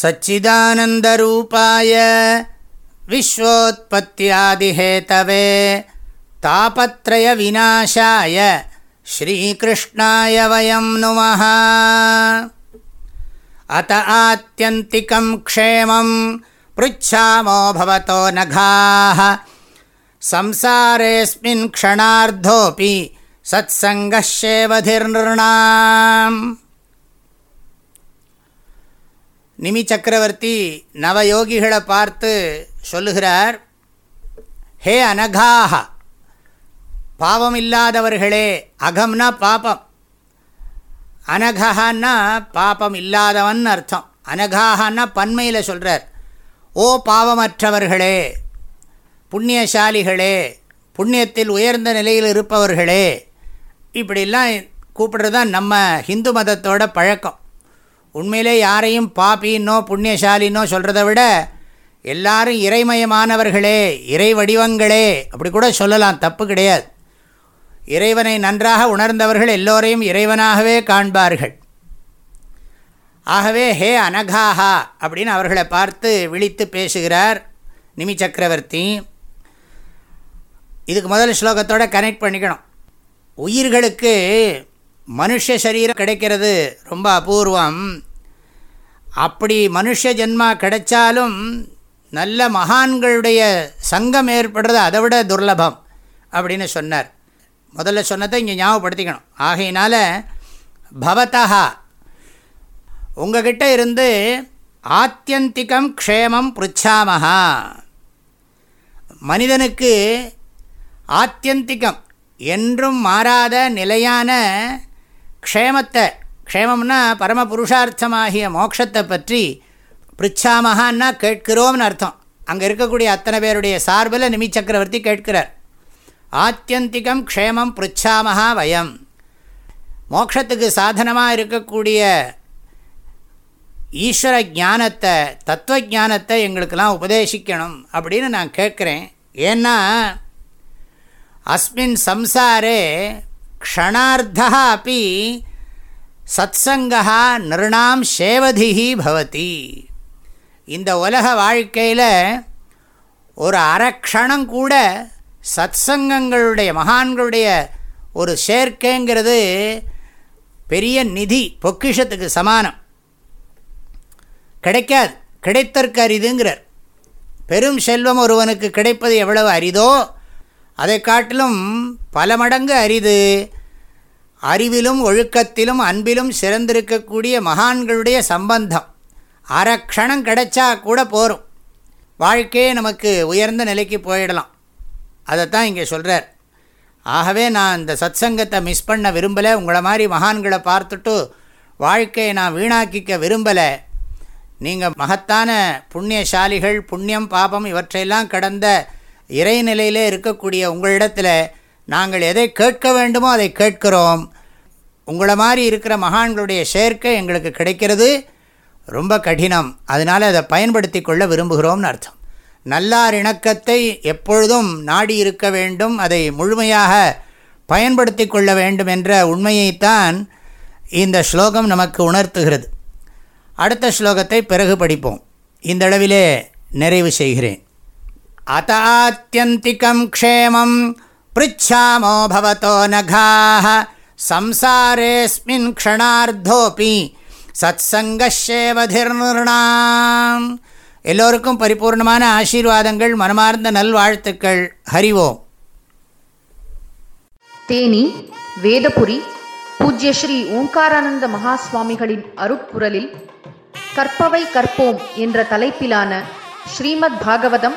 सच्चिदानन्दरूपाय विश्वोत्पत्त्यादिहेतवे तापत्रयविनाशाय श्रीकृष्णाय वयं नुमः। अत आत्यन्तिकं क्षेमं पृच्छामो भवतो नघाः। संसारेऽस्मिन् क्षणार्धोऽपि सत्सङ्गश्येवधिर्नृणाम् நிமி சக்கரவர்த்தி நவயோகிகளை பார்த்து சொல்லுகிறார் ஹே அனகாக பாவம் இல்லாதவர்களே அகம்னா பாபம். அனகஹான்னா பாபம் இல்லாதவன் அர்த்தம். அனகாகன்னா பன்மையில் சொல்கிறார் ஓ பாவமற்றவர்களே புண்ணியசாலிகளே புண்ணியத்தில் உயர்ந்த நிலையில் இருப்பவர்களே. இப்படிலாம் கூப்பிடுறது தான் நம்ம ஹிந்து மதத்தோட பழக்கம். உண்மையிலே யாரையும் பாப்பின்னோ புண்ணியசாலின்னோ சொல்கிறத விட எல்லாரும் இறைமயமானவர்களே இறை வடிவங்களே அப்படி கூட சொல்லலாம் தப்பு கிடையாது. இறைவனை நன்றாக உணர்ந்தவர்கள் எல்லோரையும் இறைவனாகவே காண்பார்கள். ஆகவே ஹே அனகாஹா அப்படின்னு அவர்களை பார்த்து விழித்து பேசுகிறார் நிமி சக்கரவர்த்தி. இதுக்கு முதல் ஸ்லோகத்தோடு கனெக்ட் பண்ணிக்கணும். உயிர்களுக்கு மனுஷ சரீரம் கிடைக்கிறது ரொம்ப அபூர்வம். அப்படி மனுஷ ஜென்மா கிடைச்சாலும் நல்ல மகான்களுடைய சங்கம் ஏற்படுறது அதை விட துர்லபம் அப்படின்னு சொன்னார். முதல்ல சொன்னதை இங்கே ஞாபகப்படுத்திக்கணும். ஆகையினால பவத்தா உங்ககிட்ட இருந்து ஆத்தியந்திகம் க்ஷேமம் புருச்சாமஹா. மனிதனுக்கு ஆத்தியந்திகம் என்றும் மாறாத நிலையான க்ஷேமத்தை க்ஷேமம்னா பரம புருஷார்த்தமாகிய மோட்சத்தை பற்றி பிரிச்சாமகான்னா கேட்கிறோம்னு அர்த்தம். அங்கே இருக்கக்கூடிய அத்தனை பேருடைய சார்பில் நிமி சக்கரவர்த்தி கேட்கிறார். ஆத்தியந்திகம் க்ஷேமம் பிரிச்சாமகா வயம். மோக்ஷத்துக்கு சாதனமாக இருக்கக்கூடிய ஈஸ்வர ஞானத்தை தத்துவ ஞானத்தை எங்களுக்கெல்லாம் உபதேசிக்கணும் அப்படின்னு நான் கேட்குறேன். ஏன்னா அஸ்மின் சம்சாரே க்ஷணார்த்தா அப்படி சத்சங்கா நிருணாம் சேவதிஹி பவதி. இந்த உலக வாழ்க்கையில் ஒரு அரக்ஷணம் கூட சத்சங்கங்களுடைய மகான்களுடைய ஒரு சேர்க்கைங்கிறது பெரிய நிதி பொக்கிஷத்துக்கு சமானம். கிடைக்காது. கிடைத்தற்கு அரிதுங்கிறார். பெரும் செல்வம் ஒருவனுக்கு கிடைப்பது எவ்வளவு அரிதோ அதை காட்டிலும் பல மடங்கு அரிது. அறிவிலும் ஒழுக்கத்திலும் அன்பிலும் சிறந்திருக்கக்கூடிய மகான்களுடைய சம்பந்தம். அரக்ஷணம் கிடைச்சா கூட போகும் வாழ்க்கையே நமக்கு உயர்ந்த நிலைக்கு போயிடலாம். அதைத்தான் இங்கே சொல்கிறார் ஆகவே நான் இந்த சத் சங்கத்தை மிஸ் பண்ண விரும்பலை. உங்களை மாதிரி மகான்களை பார்த்துட்டு வாழ்க்கையை நான் வீணாக்கிக்க விரும்பலை. நீங்கள் மகத்தான புண்ணியசாலிகள் புண்ணியம் பாபம் இவற்றையெல்லாம் கடந்த இறைநிலையிலே இருக்கக்கூடிய உங்களிடத்தில் நாங்கள் எதை கேட்க வேண்டுமோ அதை கேட்கிறோம். உங்களை மாதிரி இருக்கிற மகான்களுடைய சேர்க்கை எங்களுக்கு கிடைக்கிறது. ரொம்ப கடினம். அதனால் அதை பயன்படுத்தி கொள்ள விரும்புகிறோம்னு அர்த்தம். நல்லார் இணக்கத்தை எப்பொழுதும் நாடி இருக்க வேண்டும். அதை முழுமையாக பயன்படுத்தி கொள்ள வேண்டும் என்ற உண்மையைத்தான் இந்த ஸ்லோகம் நமக்கு உணர்த்துகிறது. அடுத்த ஸ்லோகத்தை பிறகு படிப்போம். இந்தளவிலே நிறைவு செய்கிறேன். அத்தாத்தியந்திகம் க்ஷேமம் பிருச்சாமோ பவதோ நகாக சம்சாரேஸ்மின் க்ஷணார்த்தோப்பி சத் சங்கஷேவதிர்நிர்ணாம் எல்லோருக்கும் பரிபூர்ணமான ஆசீர்வாதங்கள் மனமார்ந்த நல்வாழ்த்துக்கள். ஹரிவோம். தேனி வேதபுரி பூஜ்ய ஸ்ரீ ஓங்காரானந்த மகாஸ்வாமிகளின் அருப்புரலில் கற்பவை கற்போம் என்ற தலைப்பிலான ஸ்ரீமத் பாகவதம்